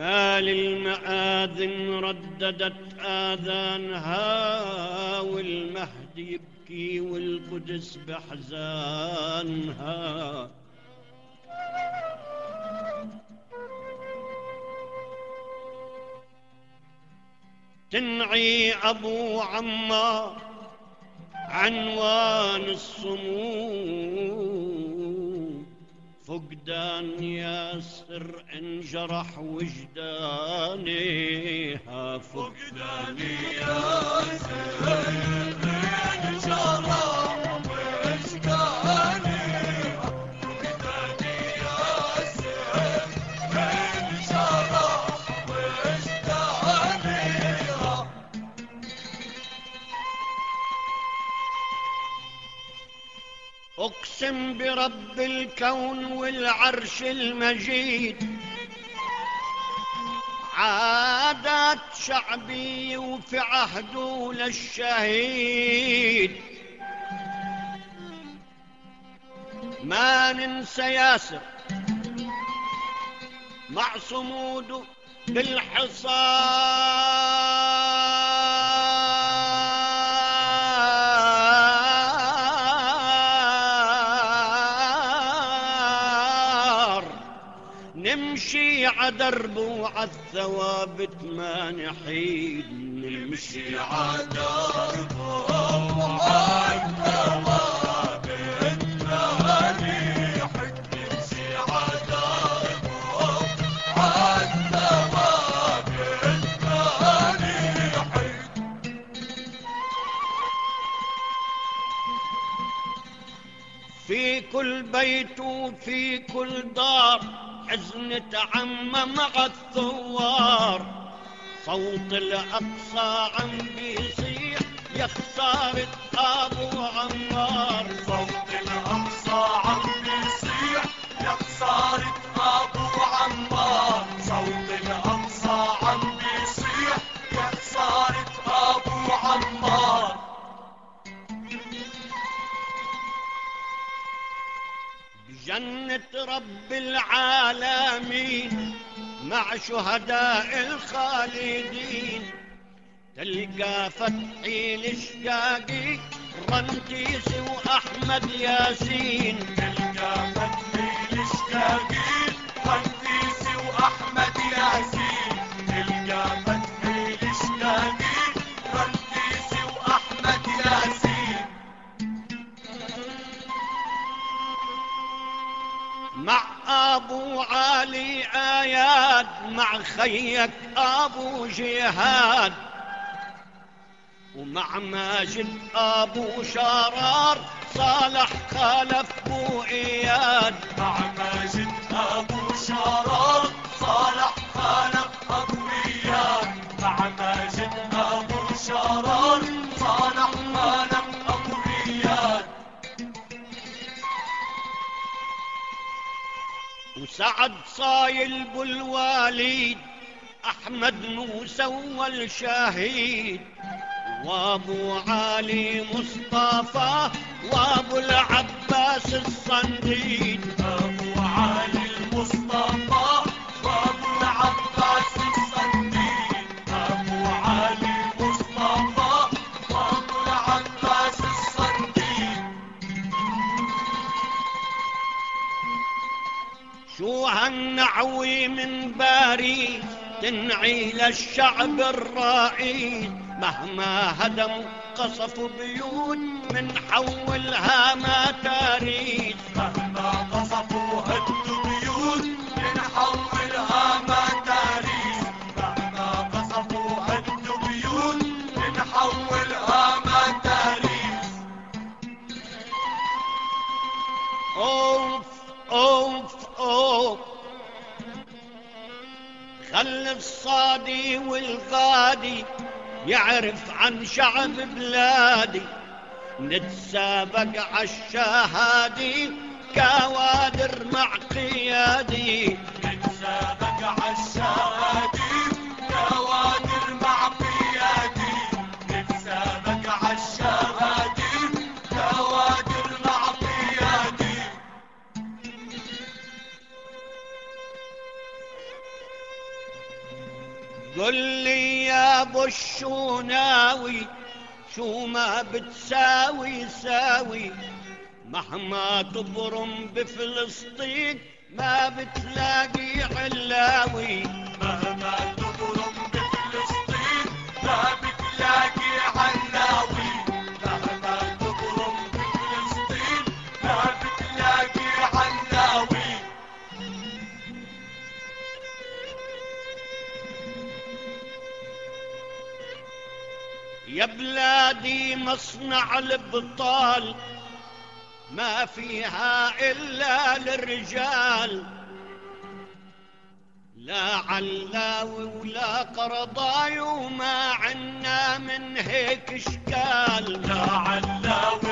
آذن رددت آذانها والمهد يبكي والقدس بحزانها. تنعي أبو عمار عنوان الصمود فقدان ياسر انجرح وجداني فقدان ياسر أقسم برب الكون والعرش المجيد. عادات شعبي وفي عهده للشهيد ما ننسى ياسر مع صموده بالحصار نمشي عدرب وعالثوابت ما نحيد نمشي عدرب وعالثوابت في كل بيت وفي كل دار حزن تعمم مع الثوار. صوت الأقصى عم بيصيح يا خسارة أبو عمار صوت رب العالمين مع شهداء الخالدين. تلقى فتحي الشقاقي رنتيسي وأحمد ياسين. أبو علي آياد مع خيك أبو جهاد. ومع ماجد أبو شرار صالح خلف بو إياد. مع ماجد أبو شرار صالح خالق أبو إياد. مع ماجد أبو شرار وسعد صايل بالواليد أحمد موسى والشهيد وابو علي مصطفى وابو العباس الصنديد. أبو شو هالنعوي من باريس تنعي للشعب الرائد مهما هدموا قصفوا بيوت من حولها ما تاريخ مهما قصفوا هدوا بيوت بنحولها ما تاريخ مهما قصفوا هدوا بيوت بنحولها ما الصادي والغادي يعرف عن شعب بلادي. نتسابق عالشهادي كوادر مع قيادي. نتسابق قل أبو الشوناوي شو ما بتساوي ساوي. مهما تبرم بفلسطين ما بتلاقي علاوي. يا بلادي مصنع البطال ما فيها إلا للرجال. لا علاوي ولا قرضاي وما عنا من هيك إشكال. لا علاوي